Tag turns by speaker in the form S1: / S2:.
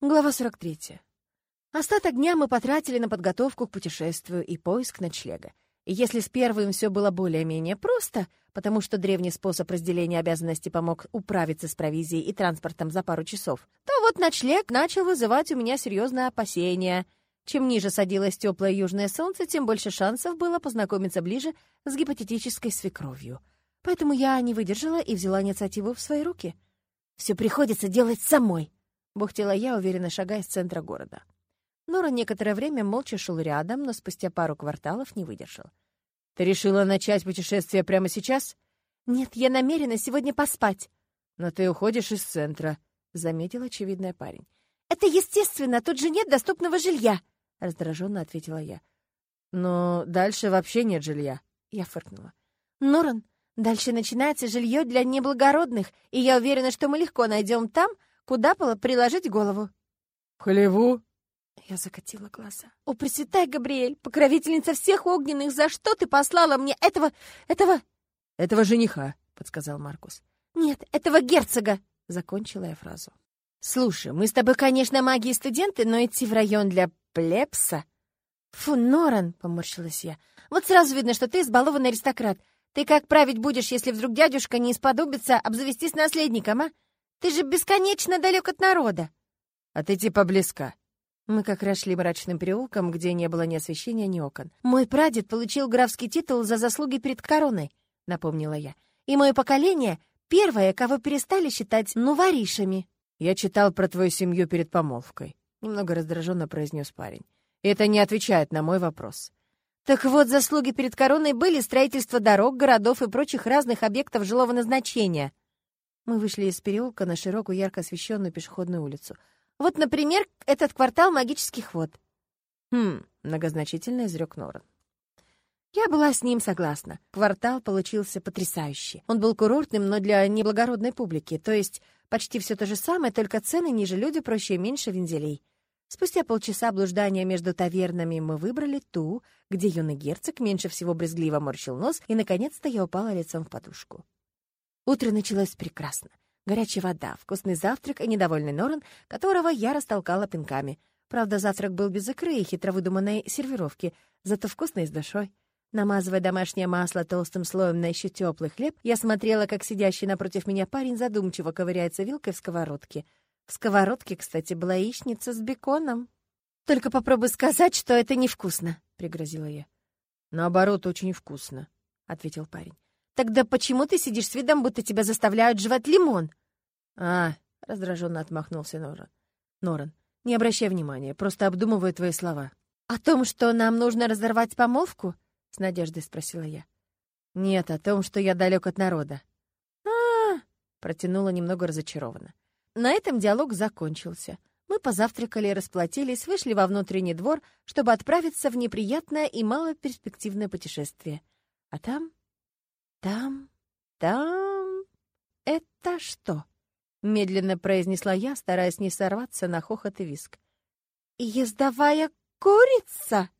S1: Глава 43. Остаток дня мы потратили на подготовку к путешествию и поиск ночлега. Если с первым все было более-менее просто, потому что древний способ разделения обязанностей помог управиться с провизией и транспортом за пару часов, то вот ночлег начал вызывать у меня серьезное опасение. Чем ниже садилось теплое южное солнце, тем больше шансов было познакомиться ближе с гипотетической свекровью. Поэтому я не выдержала и взяла инициативу в свои руки. Все приходится делать самой — бухтела я, уверенно шагая из центра города. Нора некоторое время молча шел рядом, но спустя пару кварталов не выдержал. «Ты решила начать путешествие прямо сейчас?» «Нет, я намерена сегодня поспать». «Но ты уходишь из центра», — заметил очевидный парень. «Это естественно, тут же нет доступного жилья», — раздраженно ответила я. «Но дальше вообще нет жилья», — я фыркнула. «Норан, дальше начинается жилье для неблагородных, и я уверена, что мы легко найдем там, Куда было приложить голову?
S2: В хлеву.
S1: Я закатила глаза. «О, Пресвятая Габриэль, покровительница всех огненных, за что ты послала мне этого... этого...»
S2: «Этого жениха», — подсказал Маркус.
S1: «Нет, этого герцога», — закончила я фразу. «Слушай, мы с тобой, конечно, маги и студенты, но идти в район для плебса...» «Фу, Норан», — поморщилась я, — «вот сразу видно, что ты избалованный аристократ. Ты как править будешь, если вдруг дядюшка не исподобится обзавестись наследником, а? Ты же бесконечно далек от народа.
S2: А ты типа близка.
S1: Мы как раз шли мрачным переулком, где не было ни освещения, ни окон. Мой прадед получил графский титул за заслуги перед короной, напомнила я. И мое поколение — первое, кого перестали считать нуворишами.
S2: Я читал про твою семью перед помолвкой, немного раздраженно произнес парень. Это не отвечает на мой вопрос.
S1: Так вот, заслуги перед короной были строительство дорог, городов и прочих разных объектов жилого назначения. Мы вышли из переулка на широкую, ярко освещенную пешеходную улицу. Вот, например, этот квартал магических вод.
S2: Хм, многозначительно изрек Норан.
S1: Я была с ним согласна. Квартал получился потрясающий. Он был курортным, но для неблагородной публики, то есть почти все то же самое, только цены ниже, люди проще и меньше вензелей. Спустя полчаса блуждания между тавернами мы выбрали ту, где юный герцог меньше всего брезгливо морщил нос, и, наконец-то, я упала лицом в подушку. Утро началось прекрасно. Горячая вода, вкусный завтрак и недовольный Норан, которого я растолкала пинками. Правда, завтрак был без икры и хитро выдуманной сервировки, зато вкусный с душой. Намазывая домашнее масло толстым слоем на еще теплый хлеб, я смотрела, как сидящий напротив меня парень задумчиво ковыряется вилкой в сковородке. В сковородке, кстати, была яичница с беконом. «Только попробуй сказать, что это невкусно», — пригрозила я.
S2: «Наоборот, очень вкусно», — ответил парень.
S1: Тогда почему ты сидишь с видом, будто тебя заставляют жевать лимон?
S2: А, раздраженно отмахнулся Норан. Норан, не обращай внимания, просто обдумываю твои слова.
S1: О том, что нам нужно разорвать помолвку? С надеждой спросила я.
S2: Нет, о том, что я далек от народа.
S1: А, -а, -а протянула немного разочарованно. На этом диалог закончился. Мы позавтракали, расплатились, вышли во внутренний двор, чтобы отправиться в неприятное и малоперспективное путешествие. А там «Там, там... это что?» — медленно произнесла я, стараясь не сорваться на хохот и виск. «Ездовая курица!»